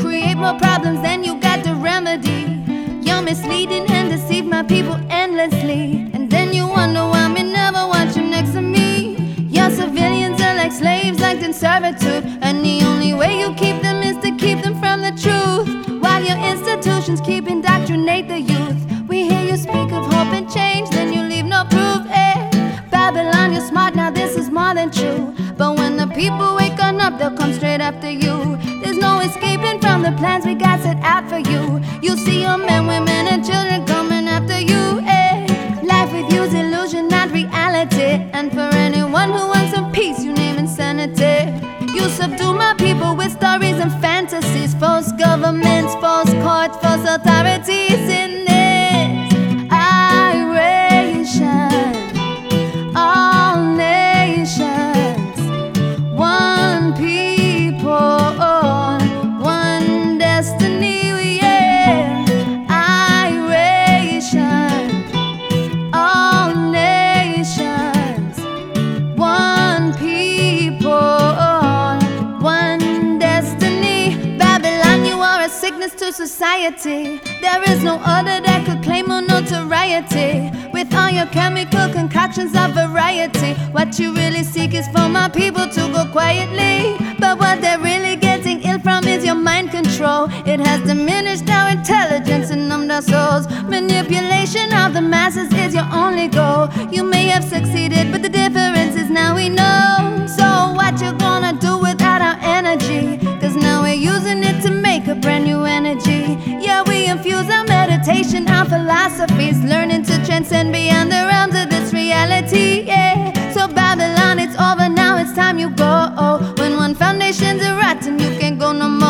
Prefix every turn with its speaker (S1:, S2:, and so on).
S1: create more problems than you got the remedy. You're misleading and deceive my people endlessly. And then you wonder why me never want you next to me. Your civilians are like slaves, like in servitude. And the only way you keep them is to keep them from the truth. While your institutions keep indoctrinate the youth. We hear you speak of hope and change, then you leave no proof. Eh? Babylon, you're smart, now But when the people wake on up, they'll come straight after you. There's no escaping from the plans we got set out for you. You'll see your men, women, and children coming after you. Eh? Life with you's illusion, not reality. And for anyone who wants some peace, you name insanity. You subdue my people with stories and fantasies, false governments, false courts, false authorities in sickness to society. There is no other that could claim more notoriety. With all your chemical concoctions of variety, what you really seek is for my people to go quietly. But what they're really getting ill from is your mind control. It has diminished our intelligence and numbed our souls. Manipulation of the masses is your only goal. You may have succeeded, meditation, our philosophies, learning to transcend beyond the realms of this reality. Yeah, so Babylon, it's over now, it's time you go. When one foundation's rotten, you can't go no more.